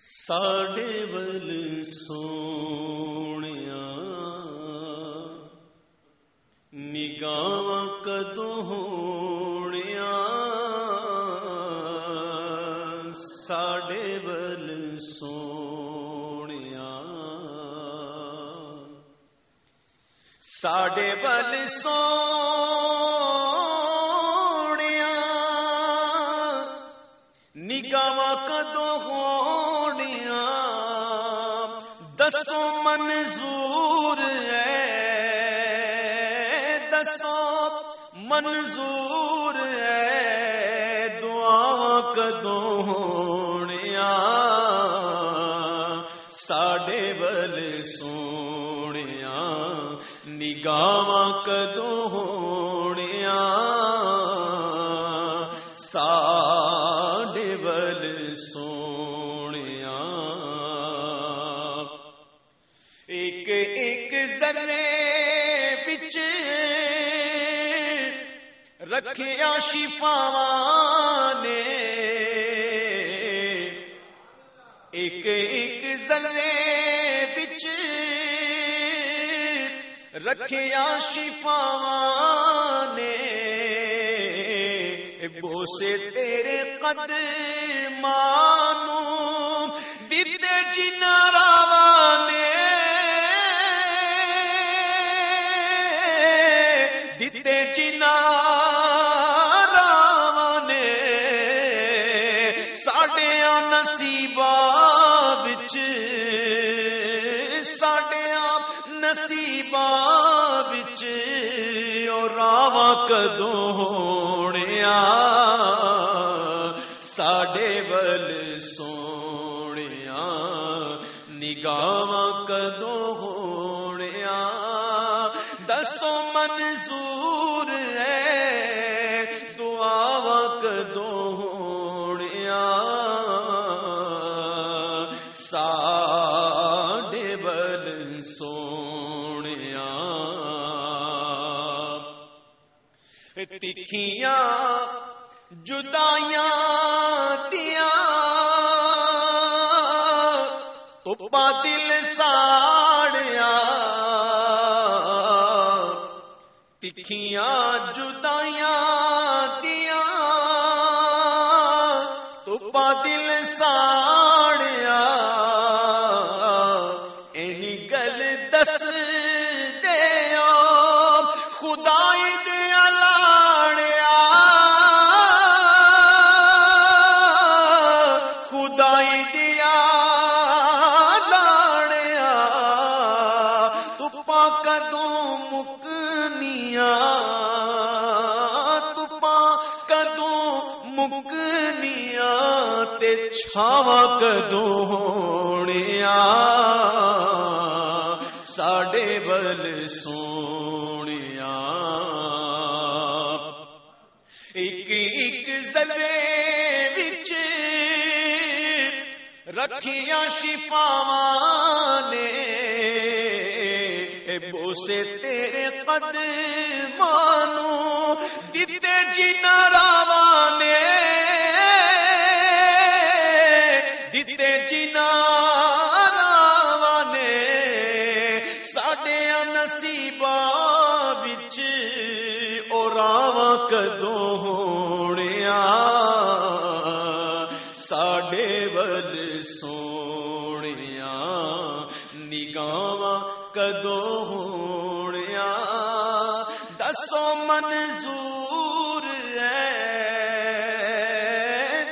ساڈے ول سونے نگاہ کدو ہونے ساڈے ول سونے ساڈے ول سونے دسو منظور ہے، دسو منظور ہے۔ دعا کدو ساڈے ول سونے نگاہ کدو ہونے ساڈے ول سونے ایک ذرے بچ رکھیا شفاواں نے۔ ایک ایک ذرے بچ رکھیا شفاواں نے۔ بوسے تیرے قد مانو دیتے جنا راوانے دیتے جنا راوانے ساڈیا نصیبا بچ ساڈیا نصیبا بچ اور ہونے ساڈے ول سونے نگاہ کدو ہونے دسو منظور ہے۔ دعا کدو ہونے ساڈے ول سونے تکھیاں جدائیاں دیا۔ تو دل ساڑیا تکھیاں جدائیاں دیا تو دل ساڑیا اینی گل دس دیا خدائی دیا لاڑیا خدائی دیا تے چھاوا کدو ہونے ساڈے ول سونے ایک ایک ذرے وچ رکھیا شفاواں۔ بوسے تیرے قد مانو دیتے جنا راواں دیتے جنا راواں نے ساڈے نصیبا بچ او راواں کدو ہونے ساڈے ول سونے نگاہ کدو ہونے دسو منظور ہے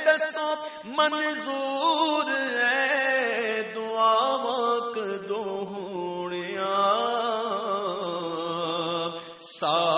دسو منظور ہے دعا وقت ہونے ساڈے